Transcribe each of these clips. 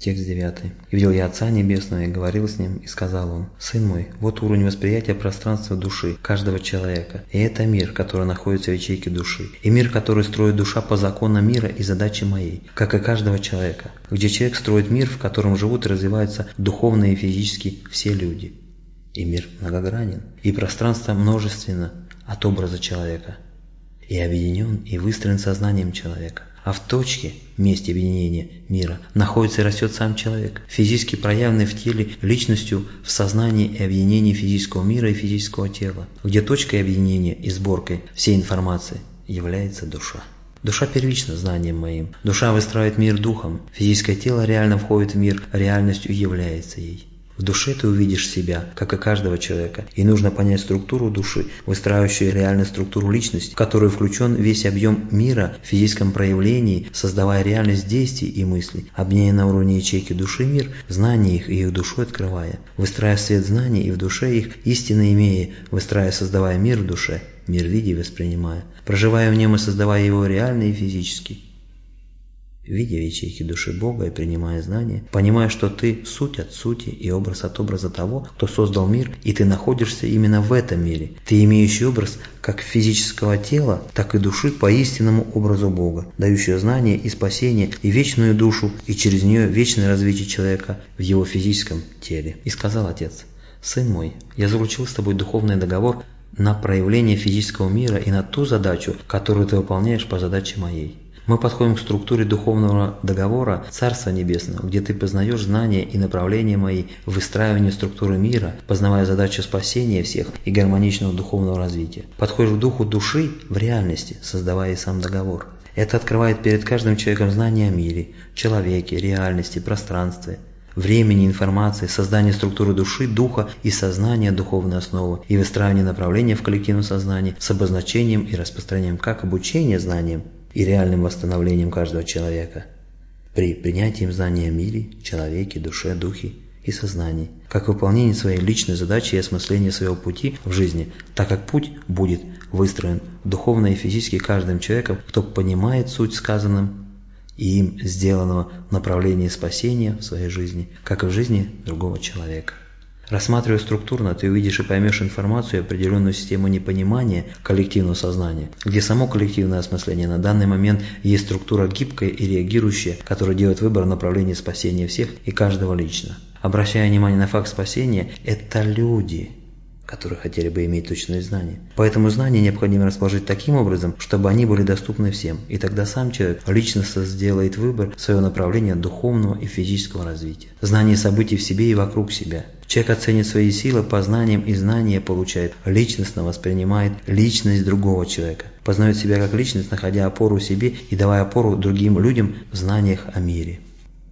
Текст 9. «И видел я Отца Небесного, и говорил с Ним, и сказал Он, «Сын мой, вот уровень восприятия пространства души каждого человека, и это мир, который находится в ячейке души, и мир, который строит душа по законам мира и задаче моей, как и каждого человека, где человек строит мир, в котором живут и развиваются духовно и физически все люди. И мир многогранен, и пространство множественно от образа человека, и объединен и выстроен сознанием человека а в точке, месте объединения мира, находится и растет сам человек, физически проявленный в теле личностью в сознании и объединении физического мира и физического тела, где точкой объединения и сборкой всей информации является душа. Душа первична знанием моим. Душа выстраивает мир духом. Физическое тело реально входит в мир, реальностью является ей. В душе ты увидишь себя, как и каждого человека, и нужно понять структуру души, выстраивающую реальную структуру личности, в которую включен весь объем мира в физическом проявлении, создавая реальность действий и мыслей, объединяя на уровне ячейки души мир, знания их и их душой открывая, выстраивая свет знаний и в душе их истинно имея, выстраивая создавая мир в душе, мир видя и воспринимая, проживая в нем и создавая его реально и физически видя в ячейке души Бога и принимая знания, понимая, что ты суть от сути и образ от образа того, кто создал мир, и ты находишься именно в этом мире. Ты имеющий образ как физического тела, так и души по истинному образу Бога, дающего знание и спасение, и вечную душу, и через нее вечное развитие человека в его физическом теле. И сказал Отец, «Сын мой, я заключил с тобой духовный договор на проявление физического мира и на ту задачу, которую ты выполняешь по задаче моей. Мы подходим к структуре духовного договора Царства Небесного, где ты познаешь знания и направления мои в выстраивании структуры мира, познавая задачу спасения всех и гармоничного духовного развития. Подходишь к духу души в реальности, создавая сам договор. Это открывает перед каждым человеком знание о мире, человеке, реальности, пространстве, времени, информации, создание структуры души, духа и сознания духовной основы и выстраивание направления в коллективном сознании с обозначением и распространением как обучения знаниям, и реальным восстановлением каждого человека при принятии знания о мире, человеке, душе, духе и сознании, как выполнение своей личной задачи и осмысление своего пути в жизни, так как путь будет выстроен духовно и физически каждым человеком, кто понимает суть сказанным и им сделанного в направлении спасения в своей жизни, как и в жизни другого человека. Рассматривая структурно, ты увидишь и поймешь информацию и определенную систему непонимания коллективного сознания, где само коллективное осмысление на данный момент есть структура гибкая и реагирующая, которая делает выбор в направлении спасения всех и каждого лично. Обращая внимание на факт спасения, это люди – которые хотели бы иметь точные знания. Поэтому знания необходимо расположить таким образом, чтобы они были доступны всем, и тогда сам человек личностно сделает выбор своего направления духовного и физического развития. Знание событий в себе и вокруг себя. Человек оценит свои силы познанием и знания получает, личностно воспринимает личность другого человека, познает себя как личность, находя опору себе и давая опору другим людям в знаниях о мире.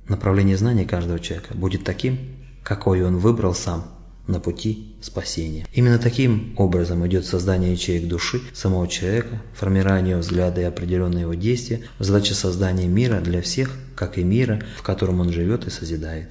Направление знания каждого человека будет таким, какой он выбрал сам на пути спасения. Именно таким образом идет создание ячеек души самого человека, формирование взгляда и определенные его действия в задаче создания мира для всех, как и мира, в котором он живет и созидает.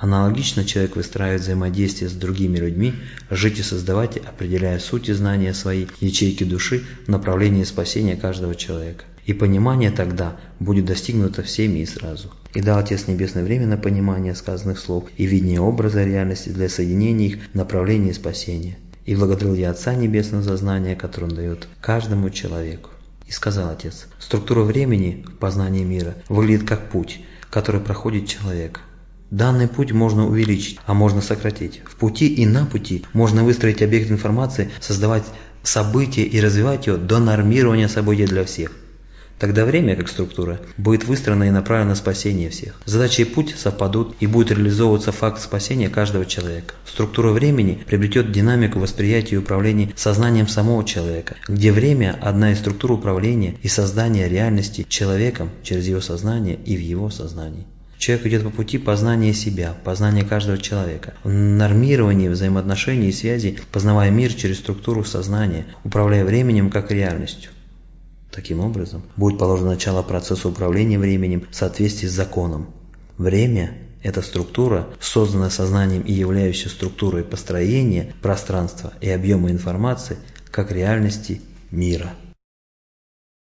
Аналогично человек выстраивает взаимодействие с другими людьми, жить и создавать, определяя суть и знания своей ячейки души в направлении спасения каждого человека. И понимание тогда будет достигнуто всеми и сразу. И дал Отец Небесное время на понимание сказанных слов и видение образа реальности для соединения их в направлении спасения. И благодарил я Отца Небесного за знание, которое Он дает каждому человеку. И сказал Отец, структура времени в познании мира выглядит как путь, который проходит человек. Данный путь можно увеличить, а можно сократить. В пути и на пути можно выстроить объект информации, создавать события и развивать его до нормирования событий для всех. Тогда время, как структура, будет выстроено и направлено на спасение всех. Задача и путь совпадут, и будет реализовываться факт спасения каждого человека. Структура времени приобретет динамику восприятия и управления сознанием самого человека, где время – одна из структур управления и создания реальности человеком через его сознание и в его сознании. Человек идет по пути познания себя, познания каждого человека, в нормировании взаимоотношений и связей, познавая мир через структуру сознания, управляя временем как реальностью. Таким образом, будет положено начало процессу управления временем в соответствии с законом. Время – это структура, созданная сознанием и являющаяся структурой построения пространства и объема информации как реальности мира.